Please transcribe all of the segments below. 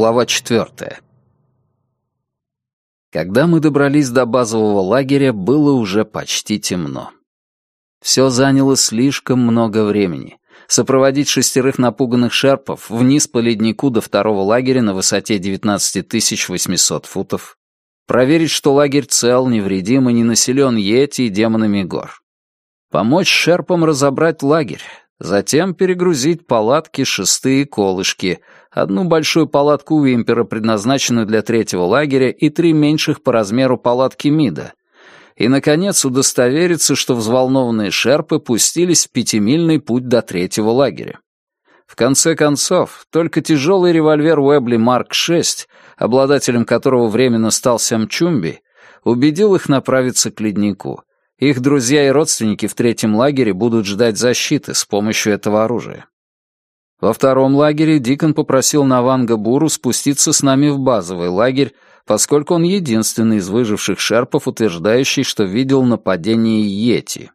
Глава четвертая. Когда мы добрались до базового лагеря, было уже почти темно. Все заняло слишком много времени. Сопроводить шестерых напуганных шерпов вниз по леднику до второго лагеря на высоте 19 800 футов. Проверить, что лагерь цел, невредим и не населен йети и демонами гор. Помочь шерпам разобрать лагерь, затем перегрузить палатки, шесты и колышки — одну большую палатку Уимпера, предназначенную для третьего лагеря, и три меньших по размеру палатки Мида. И, наконец, удостовериться, что взволнованные шерпы пустились в пятимильный путь до третьего лагеря. В конце концов, только тяжелый револьвер Уэбли Марк-6, обладателем которого временно стал Сэм Чумби, убедил их направиться к леднику. Их друзья и родственники в третьем лагере будут ждать защиты с помощью этого оружия. Во втором лагере Дикон попросил Наванга Буру спуститься с нами в базовый лагерь, поскольку он единственный из выживших шерпов, утверждающий, что видел нападение Йети.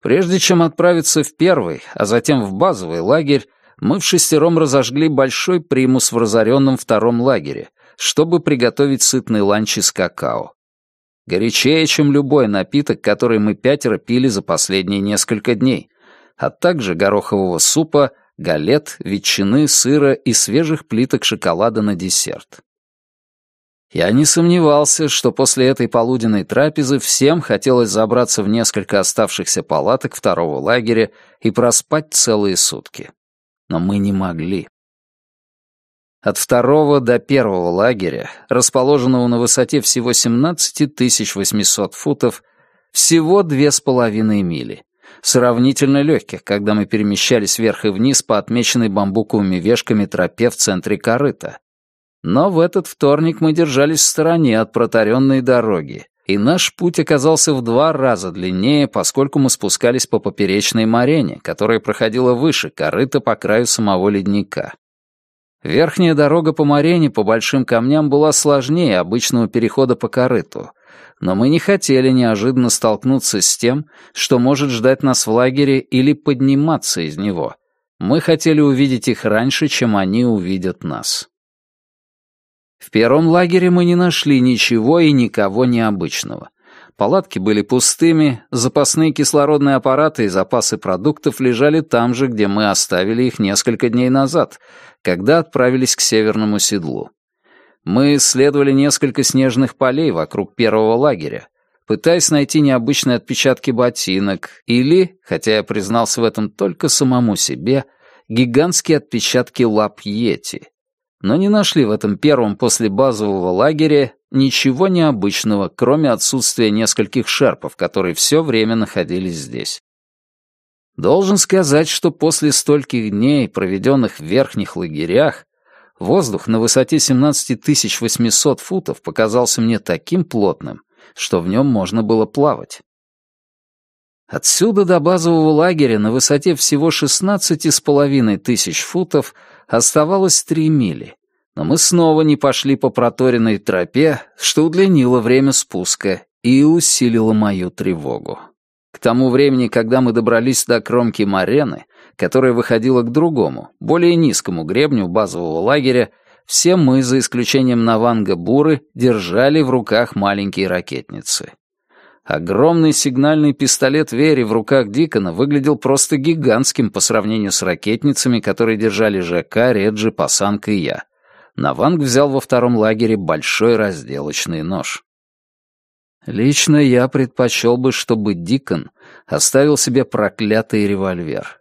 Прежде чем отправиться в первый, а затем в базовый лагерь, мы в шестером разожгли большой примус в разоренном втором лагере, чтобы приготовить сытный ланч из какао. Горячее, чем любой напиток, который мы пятеро пили за последние несколько дней, а также горохового супа, галет, ветчины, сыра и свежих плиток шоколада на десерт. Я не сомневался, что после этой полуденной трапезы всем хотелось забраться в несколько оставшихся палаток второго лагеря и проспать целые сутки. Но мы не могли. От второго до первого лагеря, расположенного на высоте всего 17 800 футов, всего две с половиной мили сравнительно легких, когда мы перемещались вверх и вниз по отмеченной бамбуковыми вешками тропе в центре корыта. Но в этот вторник мы держались в стороне от протаренной дороги, и наш путь оказался в два раза длиннее, поскольку мы спускались по поперечной морене, которая проходила выше корыта по краю самого ледника. Верхняя дорога по морене по большим камням была сложнее обычного перехода по корыту, но мы не хотели неожиданно столкнуться с тем, что может ждать нас в лагере или подниматься из него. Мы хотели увидеть их раньше, чем они увидят нас. В первом лагере мы не нашли ничего и никого необычного. Палатки были пустыми, запасные кислородные аппараты и запасы продуктов лежали там же, где мы оставили их несколько дней назад, когда отправились к северному седлу. Мы исследовали несколько снежных полей вокруг первого лагеря, пытаясь найти необычные отпечатки ботинок или, хотя я признался в этом только самому себе, гигантские отпечатки лап Йети. Но не нашли в этом первом после базового лагеря ничего необычного, кроме отсутствия нескольких шерпов, которые все время находились здесь. Должен сказать, что после стольких дней, проведенных в верхних лагерях, Воздух на высоте 17 800 футов показался мне таким плотным, что в нем можно было плавать. Отсюда до базового лагеря на высоте всего 16,5 тысяч футов оставалось 3 мили, но мы снова не пошли по проторенной тропе, что удлинило время спуска и усилило мою тревогу. К тому времени, когда мы добрались до кромки Марены, которая выходила к другому, более низкому гребню базового лагеря, все мы, за исключением Наванга Буры, держали в руках маленькие ракетницы. Огромный сигнальный пистолет Вери в руках Дикона выглядел просто гигантским по сравнению с ракетницами, которые держали ЖК, Реджи, Пасанка и я. Наванг взял во втором лагере большой разделочный нож. Лично я предпочел бы, чтобы Дикон оставил себе проклятый револьвер.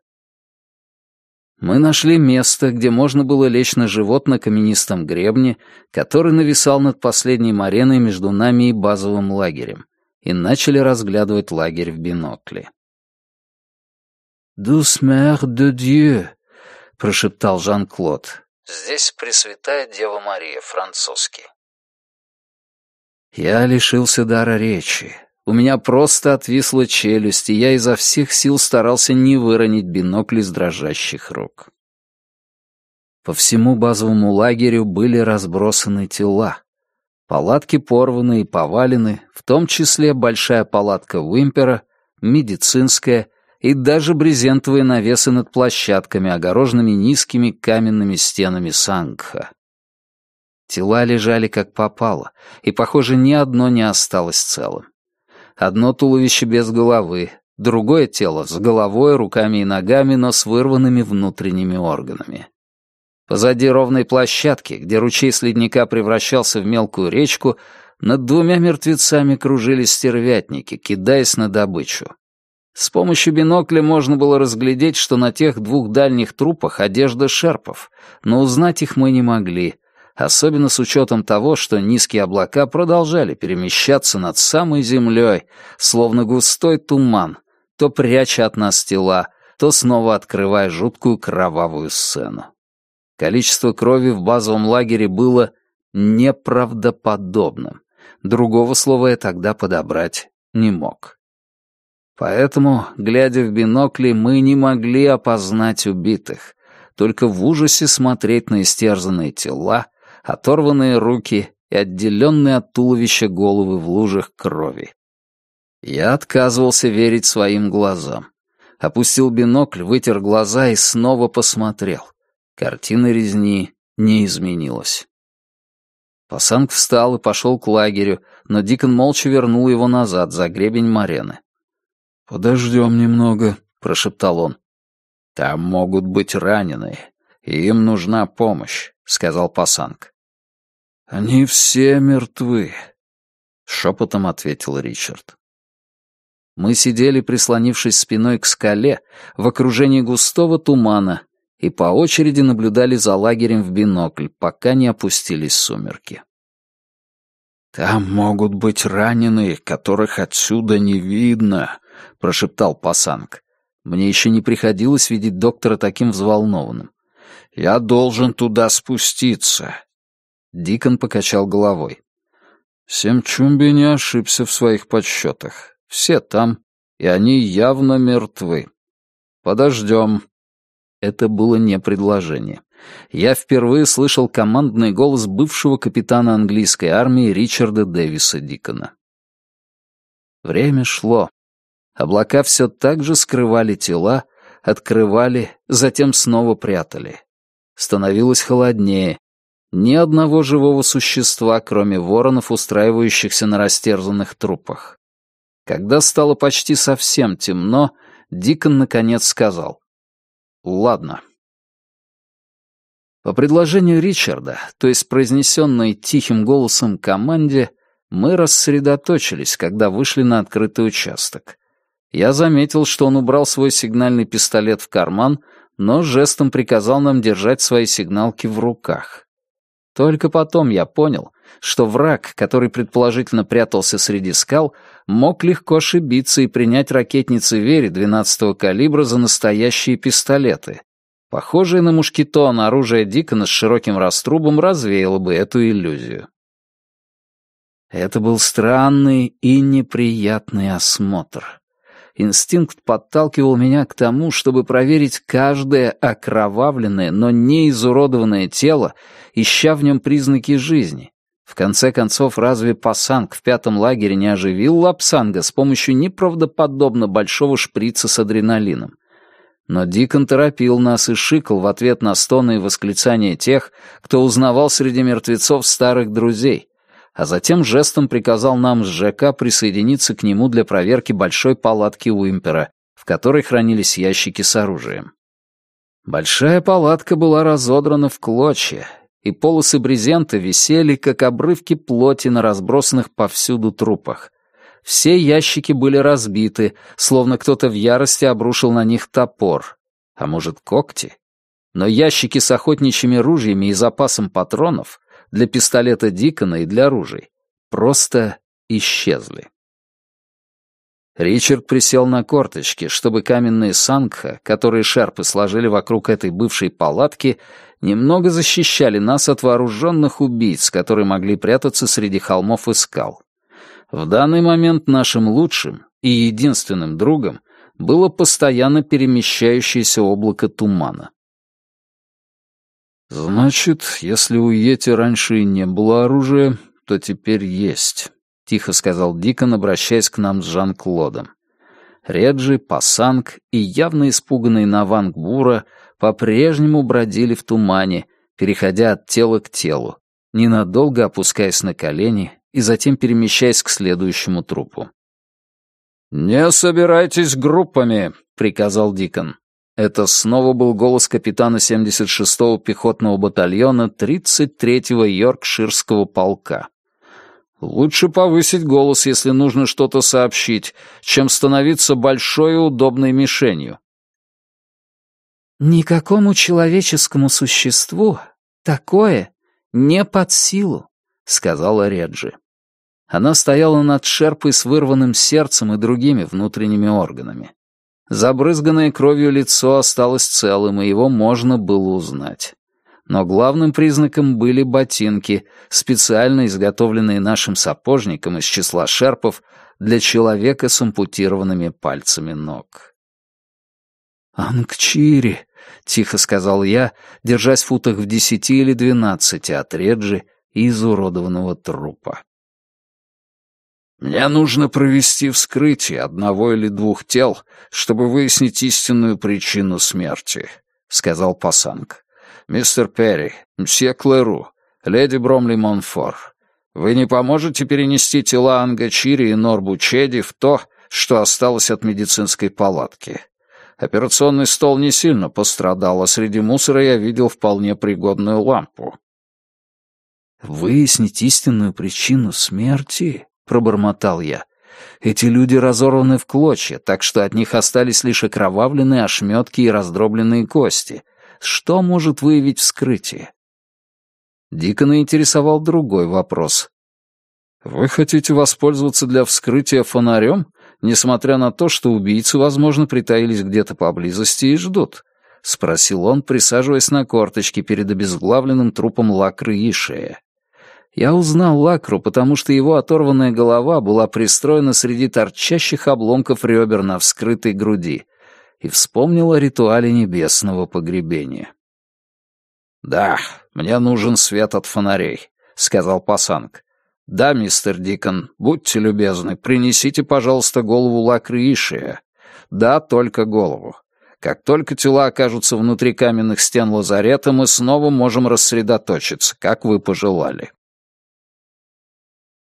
Мы нашли место, где можно было лечь на живот на каменистом гребне, который нависал над последней мареной между нами и базовым лагерем, и начали разглядывать лагерь в бинокле. «Douce mère de Dieu», — прошептал Жан-Клод. Здесь Пресвятая Дева Мария, французский. Я лишился дара речи. У меня просто отвисла челюсть, и я изо всех сил старался не выронить бинокль из дрожащих рук. По всему базовому лагерю были разбросаны тела. Палатки порваны и повалены, в том числе большая палатка Уимпера, медицинская и даже брезентовые навесы над площадками, огороженными низкими каменными стенами Сангха. Тела лежали как попало, и, похоже, ни одно не осталось целым. Одно туловище без головы, другое тело с головой, руками и ногами, но с вырванными внутренними органами. Позади ровной площадки, где ручей с ледника превращался в мелкую речку, над двумя мертвецами кружились стервятники, кидаясь на добычу. С помощью бинокля можно было разглядеть, что на тех двух дальних трупах одежда шерпов, но узнать их мы не могли, особенно с учетом того, что низкие облака продолжали перемещаться над самой землей, словно густой туман, то пряча от нас тела, то снова открывая жуткую кровавую сцену. Количество крови в базовом лагере было неправдоподобным. Другого слова я тогда подобрать не мог. Поэтому, глядя в бинокли, мы не могли опознать убитых, только в ужасе смотреть на истерзанные тела, оторванные руки и отделенные от туловища головы в лужах крови. Я отказывался верить своим глазам. Опустил бинокль, вытер глаза и снова посмотрел. Картина резни не изменилась. Пасанг встал и пошел к лагерю, но Дикон молча вернул его назад, за гребень Марены. «Подождем немного», — прошептал он. «Там могут быть раненые, им нужна помощь», — сказал Пасанг. «Они все мертвы», — шепотом ответил Ричард. Мы сидели, прислонившись спиной к скале, в окружении густого тумана, и по очереди наблюдали за лагерем в бинокль, пока не опустились сумерки. «Там могут быть раненые, которых отсюда не видно», — прошептал Пасанг. «Мне еще не приходилось видеть доктора таким взволнованным. Я должен туда спуститься». Дикон покачал головой. Семчумби не ошибся в своих подсчетах. Все там, и они явно мертвы. Подождем, это было не предложение. Я впервые слышал командный голос бывшего капитана английской армии Ричарда Дэвиса Дикона. Время шло. Облака все так же скрывали тела, открывали, затем снова прятали. Становилось холоднее. Ни одного живого существа, кроме воронов, устраивающихся на растерзанных трупах. Когда стало почти совсем темно, Дикон наконец сказал. Ладно. По предложению Ричарда, то есть произнесенной тихим голосом команде, мы рассредоточились, когда вышли на открытый участок. Я заметил, что он убрал свой сигнальный пистолет в карман, но жестом приказал нам держать свои сигналки в руках. Только потом я понял, что враг, который предположительно прятался среди скал, мог легко ошибиться и принять ракетницы Вери 12-го калибра за настоящие пистолеты. Похожее на мушкетон оружие Дикона с широким раструбом развеяло бы эту иллюзию. Это был странный и неприятный осмотр. Инстинкт подталкивал меня к тому, чтобы проверить каждое окровавленное, но не изуродованное тело, ища в нем признаки жизни, в конце концов, разве Пасанг в пятом лагере не оживил Лапсанга с помощью неправдоподобно большого шприца с адреналином? Но Дикон торопил нас и шикал в ответ на стоны и восклицания тех, кто узнавал среди мертвецов старых друзей, а затем жестом приказал нам с ЖК присоединиться к нему для проверки большой палатки Уимпера, в которой хранились ящики с оружием. Большая палатка была разодрана в клочья, и полосы брезента висели, как обрывки плоти на разбросанных повсюду трупах. Все ящики были разбиты, словно кто-то в ярости обрушил на них топор. А может, когти? Но ящики с охотничьими ружьями и запасом патронов для пистолета Дикона и для ружей просто исчезли. Ричард присел на корточки, чтобы каменные сангха, которые шерпы сложили вокруг этой бывшей палатки, немного защищали нас от вооруженных убийц, которые могли прятаться среди холмов и скал. В данный момент нашим лучшим и единственным другом было постоянно перемещающееся облако тумана. «Значит, если у Йети раньше и не было оружия, то теперь есть», — тихо сказал Дикон, обращаясь к нам с Жан-Клодом. Реджи, Пасанг и явно испуганный Наванг Бура по-прежнему бродили в тумане, переходя от тела к телу, ненадолго опускаясь на колени и затем перемещаясь к следующему трупу. «Не собирайтесь группами», — приказал Дикон. Это снова был голос капитана 76-го пехотного батальона 33-го Йоркширского полка. «Лучше повысить голос, если нужно что-то сообщить, чем становиться большой и удобной мишенью». «Никакому человеческому существу такое не под силу», — сказала Реджи. Она стояла над шерпой с вырванным сердцем и другими внутренними органами. Забрызганное кровью лицо осталось целым, и его можно было узнать. Но главным признаком были ботинки, специально изготовленные нашим сапожником из числа шерпов для человека с ампутированными пальцами ног. «Ангчири», — тихо сказал я, держась в футах в десяти или двенадцати от Реджи и изуродованного трупа. «Мне нужно провести вскрытие одного или двух тел, чтобы выяснить истинную причину смерти», — сказал Пасанг. «Мистер Перри, мсье Клеру, леди Бромли Монфор, вы не поможете перенести тела Анга Чири и Норбу Чеди в то, что осталось от медицинской палатки? Операционный стол не сильно пострадал, а среди мусора я видел вполне пригодную лампу». «Выяснить истинную причину смерти?» Пробормотал я. Эти люди разорваны в клочья, так что от них остались лишь окровавленные ошметки и раздробленные кости. Что может выявить вскрытие? Дикона интересовал другой вопрос. «Вы хотите воспользоваться для вскрытия фонарем, несмотря на то, что убийцы, возможно, притаились где-то поблизости и ждут?» — спросил он, присаживаясь на корточки перед обезглавленным трупом Лакры Ишея. Я узнал Лакру, потому что его оторванная голова была пристроена среди торчащих обломков ребер на вскрытой груди, и вспомнил о ритуале небесного погребения. «Да, мне нужен свет от фонарей», — сказал Пасанг. «Да, мистер Дикон, будьте любезны, принесите, пожалуйста, голову Лакры Ишия. Да, только голову. Как только тела окажутся внутри каменных стен лазарета, мы снова можем рассредоточиться, как вы пожелали».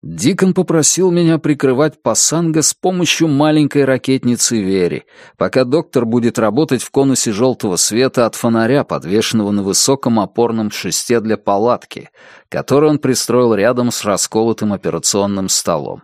Дикон попросил меня прикрывать Пасанга с помощью маленькой ракетницы Вери, пока доктор будет работать в конусе желтого света от фонаря, подвешенного на высоком опорном шесте для палатки, который он пристроил рядом с расколотым операционным столом.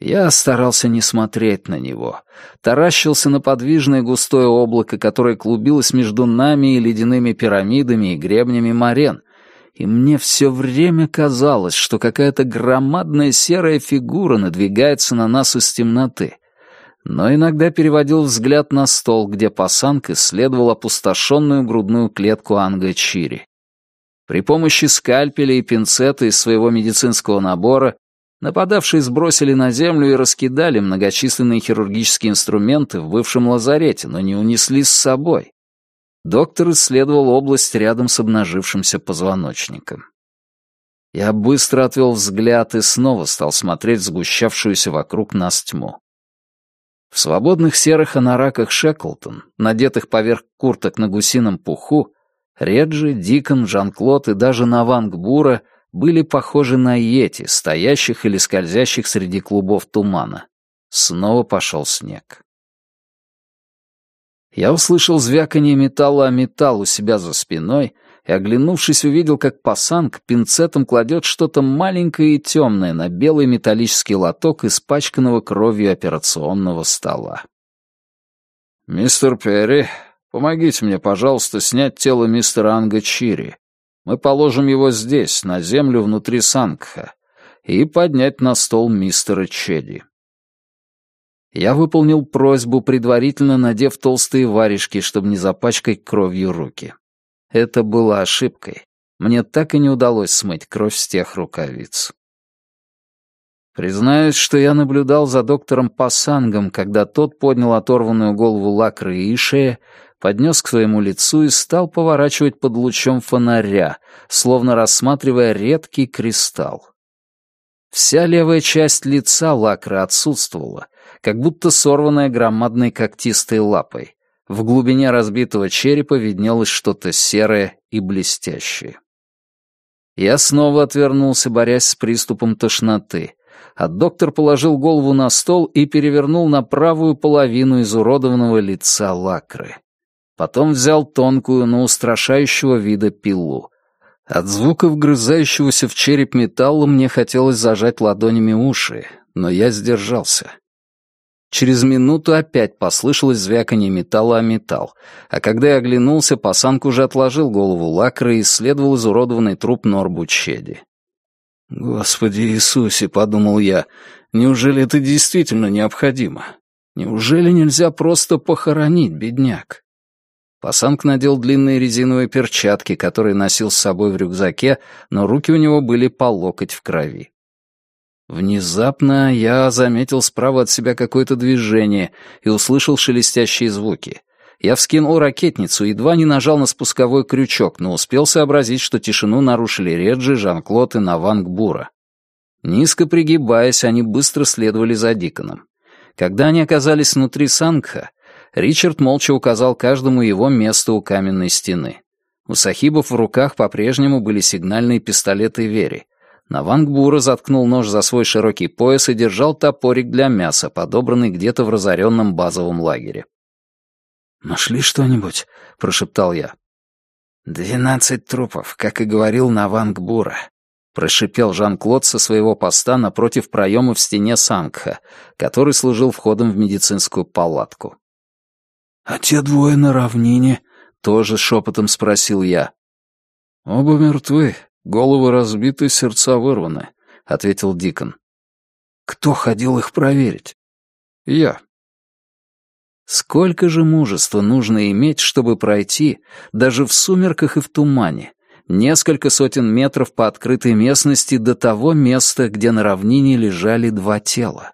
Я старался не смотреть на него, таращился на подвижное густое облако, которое клубилось между нами и ледяными пирамидами и гребнями морен — и мне все время казалось, что какая-то громадная серая фигура надвигается на нас из темноты. Но иногда переводил взгляд на стол, где пасанг исследовал опустошенную грудную клетку Анга Чири. При помощи скальпеля и пинцета из своего медицинского набора нападавшие сбросили на землю и раскидали многочисленные хирургические инструменты в бывшем лазарете, но не унесли с собой. Доктор исследовал область рядом с обнажившимся позвоночником. Я быстро отвел взгляд и снова стал смотреть сгущавшуюся вокруг нас тьму. В свободных серых анораках Шеклтон, надетых поверх курток на гусином пуху, Реджи, Дикон, Жан-Клод и даже Наванг Бура были похожи на йети, стоящих или скользящих среди клубов тумана. Снова пошел снег. Я услышал звяканье металла о металл у себя за спиной и, оглянувшись, увидел, как пасанг пинцетом кладет что-то маленькое и темное на белый металлический лоток испачканного кровью операционного стола. «Мистер Перри, помогите мне, пожалуйста, снять тело мистера Анга Чири. Мы положим его здесь, на землю внутри Сангха, и поднять на стол мистера Чеди». Я выполнил просьбу, предварительно надев толстые варежки, чтобы не запачкать кровью руки. Это было ошибкой. Мне так и не удалось смыть кровь с тех рукавиц. Признаюсь, что я наблюдал за доктором Пассангом, когда тот поднял оторванную голову Лакры и шея, поднес к своему лицу и стал поворачивать под лучом фонаря, словно рассматривая редкий кристалл. Вся левая часть лица Лакры отсутствовала, как будто сорванная громадной когтистой лапой. В глубине разбитого черепа виднелось что-то серое и блестящее. Я снова отвернулся, борясь с приступом тошноты, а доктор положил голову на стол и перевернул на правую половину изуродованного лица лакры. Потом взял тонкую, но устрашающего вида пилу. От звука вгрызающегося в череп металла мне хотелось зажать ладонями уши, но я сдержался. Через минуту опять послышалось звяканье металла о металл, а когда я оглянулся, пасанг уже отложил голову лакры и исследовал изуродованный труп Норбу Чеди. «Господи Иисусе», — подумал я, — «неужели это действительно необходимо? Неужели нельзя просто похоронить бедняк?» Пасанг надел длинные резиновые перчатки, которые носил с собой в рюкзаке, но руки у него были по локоть в крови. Внезапно я заметил справа от себя какое-то движение и услышал шелестящие звуки. Я вскинул ракетницу, едва не нажал на спусковой крючок, но успел сообразить, что тишину нарушили Реджи, Жан-Клод и Наванг Бура. Низко пригибаясь, они быстро следовали за Диконом. Когда они оказались внутри Сангха, Ричард молча указал каждому его место у каменной стены. У сахибов в руках по-прежнему были сигнальные пистолеты Вери. Навангбура заткнул нож за свой широкий пояс и держал топорик для мяса, подобранный где-то в разоренном базовом лагере. «Нашли что-нибудь?» — прошептал я. «Двенадцать трупов, как и говорил Навангбура», — прошипел Жан-Клод со своего поста напротив проема в стене Сангха, который служил входом в медицинскую палатку. «А те двое на равнине?» — тоже шепотом спросил я. «Оба мертвы, головы разбиты, сердца вырваны», — ответил Дикон. «Кто ходил их проверить?» «Я». Сколько же мужества нужно иметь, чтобы пройти, даже в сумерках и в тумане, несколько сотен метров по открытой местности до того места, где на равнине лежали два тела.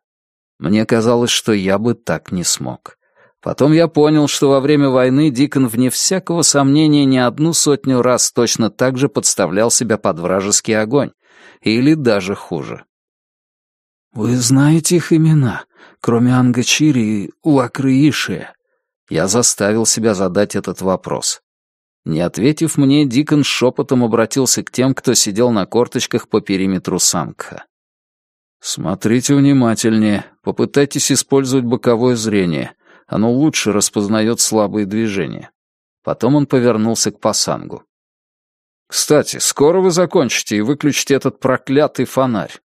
Мне казалось, что я бы так не смог. Потом я понял, что во время войны Дикон, вне всякого сомнения, не одну сотню раз точно так же подставлял себя под вражеский огонь. Или даже хуже. «Вы знаете их имена, кроме Ангачири и Лакрыишия?» Я заставил себя задать этот вопрос. Не ответив мне, Дикон шепотом обратился к тем, кто сидел на корточках по периметру Сангха. «Смотрите внимательнее, попытайтесь использовать боковое зрение. Оно лучше распознает слабые движения. Потом он повернулся к Пасангу. «Кстати, скоро вы закончите и выключите этот проклятый фонарь».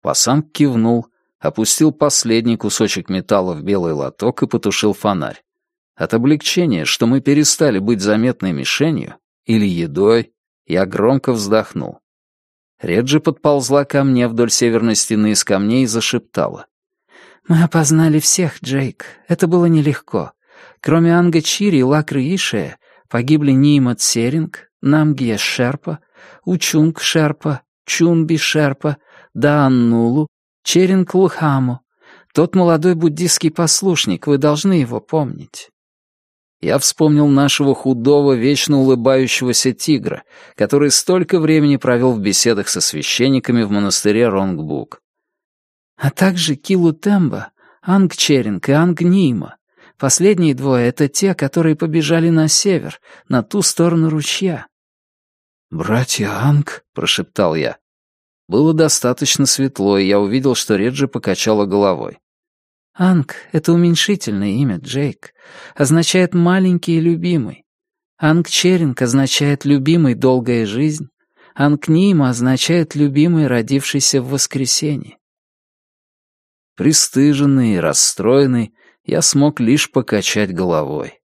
Пасанг кивнул, опустил последний кусочек металла в белый лоток и потушил фонарь. От облегчения, что мы перестали быть заметной мишенью или едой, я громко вздохнул. Реджи подползла ко мне вдоль северной стены из камней и зашептала. «Мы опознали всех, Джейк. Это было нелегко. Кроме Анга Чири и Лакры Ишея, погибли Нимат Серинг, Намгия Шерпа, Учунг Шерпа, Чунби Шерпа, Дааннулу, Черинг Лухаму. Тот молодой буддийский послушник, вы должны его помнить». Я вспомнил нашего худого, вечно улыбающегося тигра, который столько времени провел в беседах со священниками в монастыре Ронгбук а также Килу Темба, Анг Черинг и Анг Нима. Последние двое — это те, которые побежали на север, на ту сторону ручья. «Братья Анг», — прошептал я. Было достаточно светло, и я увидел, что Реджи покачала головой. «Анг — это уменьшительное имя, Джейк. Означает «маленький и любимый». Анг Черинг означает «любимый долгая жизнь». Анг Нима означает «любимый, родившийся в воскресенье». Пристыженный и расстроенный, я смог лишь покачать головой.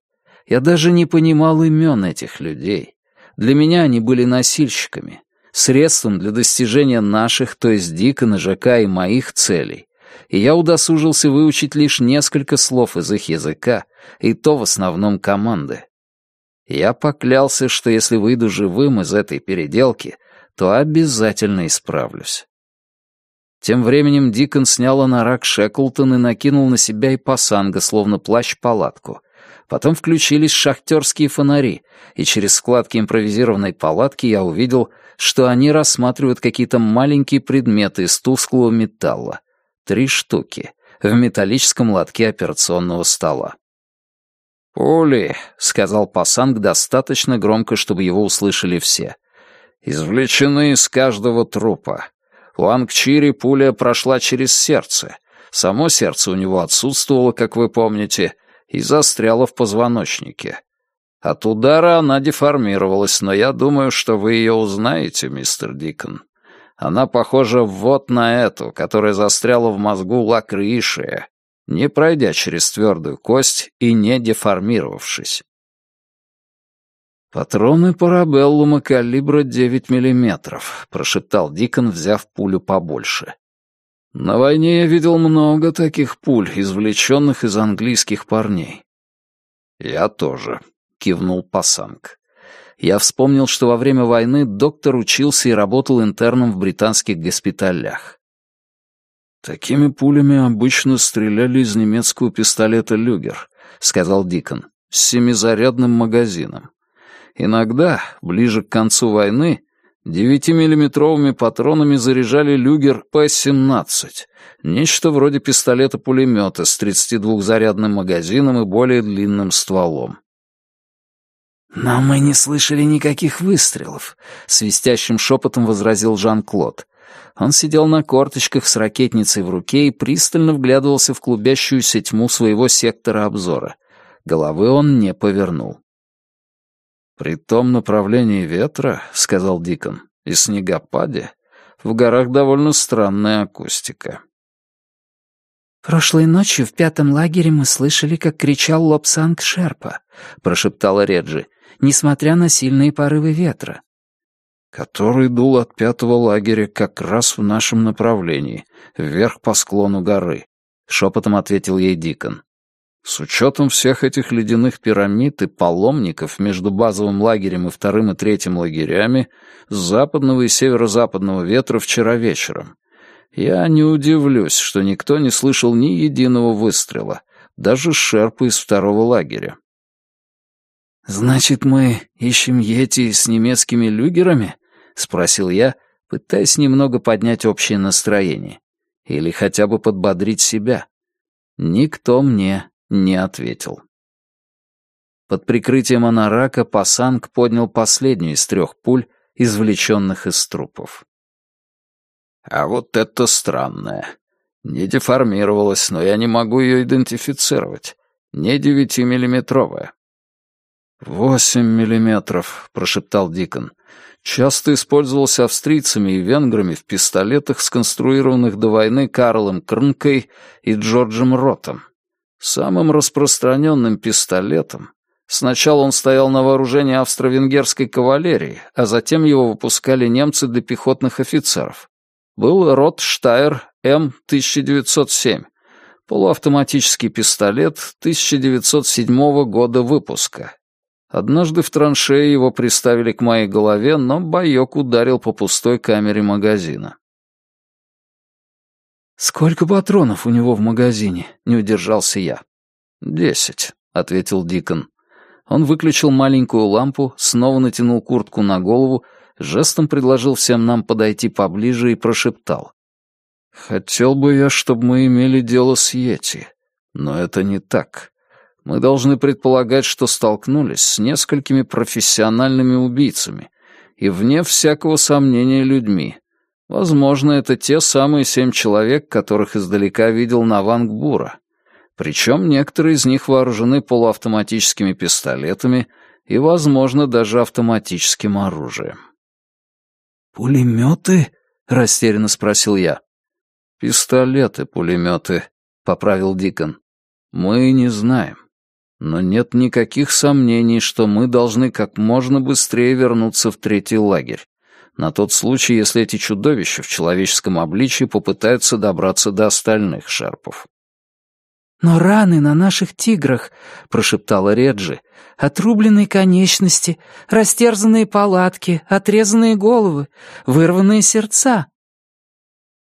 Я даже не понимал имен этих людей. Для меня они были носильщиками, средством для достижения наших, то есть Дикона, ЖК и моих целей. И я удосужился выучить лишь несколько слов из их языка, и то в основном команды. Я поклялся, что если выйду живым из этой переделки, то обязательно исправлюсь. Тем временем Дикон снял анорак Шеклтон и накинул на себя и пасанга, словно плащ-палатку. Потом включились шахтерские фонари, и через складки импровизированной палатки я увидел, что они рассматривают какие-то маленькие предметы из тусклого металла. Три штуки в металлическом лотке операционного стола. «Пули», — сказал Пасанг достаточно громко, чтобы его услышали все. извлечены из каждого трупа. У Ангчири пуля прошла через сердце. Само сердце у него отсутствовало, как вы помните, и застряло в позвоночнике. От удара она деформировалась, но я думаю, что вы ее узнаете, мистер Дикон. Она похожа вот на эту, которая застряла в мозгу Лакришия, не пройдя через твердую кость и не деформировавшись. «Патроны парабеллума калибра 9 миллиметров», — прошептал Дикон, взяв пулю побольше. «На войне я видел много таких пуль, извлеченных из английских парней». «Я тоже», — кивнул Пасанг. Я вспомнил, что во время войны доктор учился и работал интерном в британских госпиталях. «Такими пулями обычно стреляли из немецкого пистолета «Люгер», — сказал Дикон, — «с семизарядным магазином. Иногда, ближе к концу войны, девятимиллиметровыми патронами заряжали люгер П-17, нечто вроде пистолета-пулемета с 32-зарядным магазином и более длинным стволом. «Но мы не слышали никаких выстрелов», — свистящим шепотом возразил Жан-Клод. Он сидел на корточках с ракетницей в руке и пристально вглядывался в клубящуюся тьму своего сектора обзора. Головы он не повернул. «При том направлении ветра, — сказал Дикон, — и снегопаде, в горах довольно странная акустика». «Прошлой ночью в пятом лагере мы слышали, как кричал Лобсанг Шерпа», — прошептала Реджи, несмотря на сильные порывы ветра. «Который дул от пятого лагеря как раз в нашем направлении, вверх по склону горы», — шепотом ответил ей Дикон. С учетом всех этих ледяных пирамид и паломников между базовым лагерем и вторым и третьим лагерями с западного и северо-западного ветра вчера вечером. Я не удивлюсь, что никто не слышал ни единого выстрела, даже шерпы из второго лагеря. «Значит, мы ищем Йети с немецкими люгерами?» — спросил я, пытаясь немного поднять общее настроение. Или хотя бы подбодрить себя. Никто мне не ответил. Под прикрытием анарака Пасанг поднял последнюю из трех пуль, извлеченных из трупов. «А вот это странное. Не деформировалась, но я не могу ее идентифицировать. Не девятимиллиметровая». «Восемь миллиметров», — прошептал Дикон. «Часто использовался австрийцами и венграми в пистолетах, сконструированных до войны Карлом Крнкой и Джорджем Ротом. Самым распространенным пистолетом сначала он стоял на вооружении австро-венгерской кавалерии, а затем его выпускали немцы для пехотных офицеров. Был Ротштайр М-1907, полуавтоматический пистолет 1907 года выпуска. Однажды в траншее его приставили к моей голове, но боек ударил по пустой камере магазина. «Сколько патронов у него в магазине?» — не удержался я. «Десять», — ответил Дикон. Он выключил маленькую лампу, снова натянул куртку на голову, жестом предложил всем нам подойти поближе и прошептал. «Хотел бы я, чтобы мы имели дело с Йети, но это не так. Мы должны предполагать, что столкнулись с несколькими профессиональными убийцами и, вне всякого сомнения, людьми, Возможно, это те самые семь человек, которых издалека видел Навангбура. Причем некоторые из них вооружены полуавтоматическими пистолетами и, возможно, даже автоматическим оружием. «Пулеметы?» — растерянно спросил я. «Пистолеты-пулеметы», — поправил Дикон. «Мы не знаем. Но нет никаких сомнений, что мы должны как можно быстрее вернуться в третий лагерь на тот случай, если эти чудовища в человеческом обличье попытаются добраться до остальных шерпов. «Но раны на наших тиграх», — прошептала Реджи, — «отрубленные конечности, растерзанные палатки, отрезанные головы, вырванные сердца».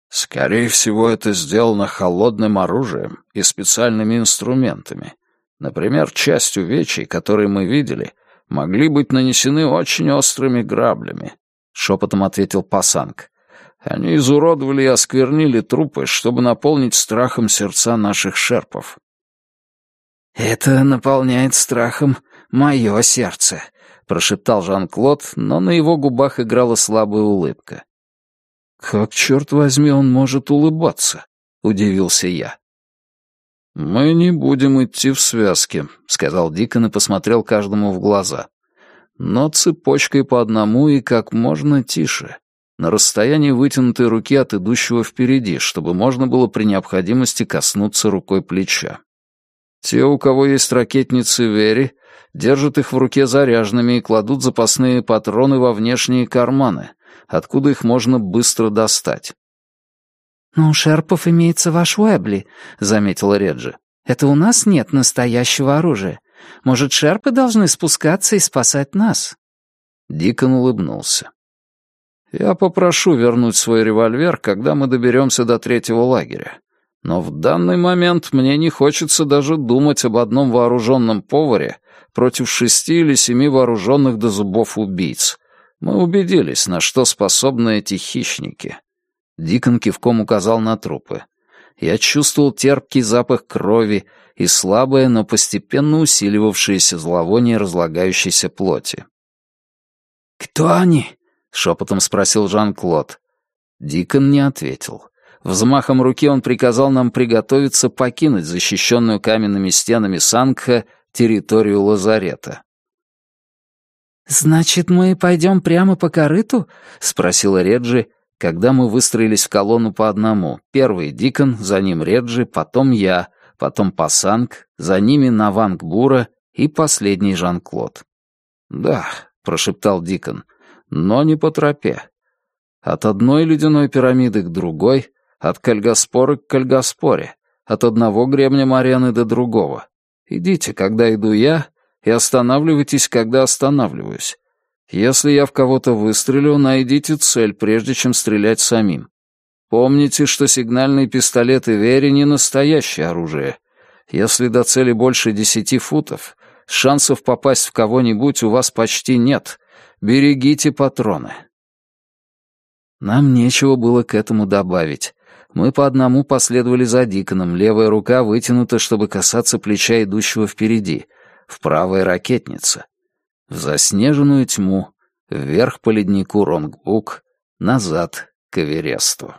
«Скорее всего, это сделано холодным оружием и специальными инструментами. Например, часть увечий, которые мы видели, могли быть нанесены очень острыми граблями, — шепотом ответил Пасанг. «Они изуродовали и осквернили трупы, чтобы наполнить страхом сердца наших шерпов». «Это наполняет страхом мое сердце», —— прошептал Жан-Клод, но на его губах играла слабая улыбка. «Как, черт возьми, он может улыбаться?» — удивился я. «Мы не будем идти в связке», — сказал Дикон и посмотрел каждому в глаза. «Но цепочкой по одному и как можно тише, на расстоянии вытянутой руки от идущего впереди, чтобы можно было при необходимости коснуться рукой плеча. Те, у кого есть ракетницы Вери, держат их в руке заряженными и кладут запасные патроны во внешние карманы, откуда их можно быстро достать. «Но у шерпов имеется ваш Уэбли», — заметила Реджи. «Это у нас нет настоящего оружия. Может, шерпы должны спускаться и спасать нас?» Дикон улыбнулся. «Я попрошу вернуть свой револьвер, когда мы доберемся до третьего лагеря. Но в данный момент мне не хочется даже думать об одном вооруженном поваре против шести или семи вооруженных до зубов убийц. Мы убедились, на что способны эти хищники. Дикон кивком указал на трупы. Я чувствовал терпкий запах крови и слабое, но постепенно усиливавшееся зловоние разлагающейся плоти. «Кто они?» — шепотом спросил Жан-Клод. Дикон не ответил. Взмахом руки он приказал нам приготовиться покинуть защищенную каменными стенами Сангха территорию лазарета. «Значит, мы пойдем прямо по корыту?» — спросила Реджи, когда мы выстроились в колонну по одному. Первый Дикон, за ним Реджи, потом я, потом Пасанг, за ними Наванг Бура и последний Жан-Клод. «Да», — прошептал Дикон, — «но не по тропе. От одной ледяной пирамиды к другой, от Кальгаспора к Кальгаспоре, от одного гребня Марены до другого. Идите, когда иду я, и останавливайтесь, когда останавливаюсь. Если я в кого-то выстрелю, найдите цель, прежде чем стрелять самим. Помните, что сигнальные пистолеты Вери не настоящее оружие. Если до цели больше десяти футов, шансов попасть в кого-нибудь у вас почти нет. Берегите патроны. Нам нечего было к этому добавить. Мы по одному последовали за Диконом, левая рука вытянута, чтобы касаться плеча идущего впереди, в правой ракетница. В заснеженную тьму, вверх по леднику Ронгбук, назад к Эвересту.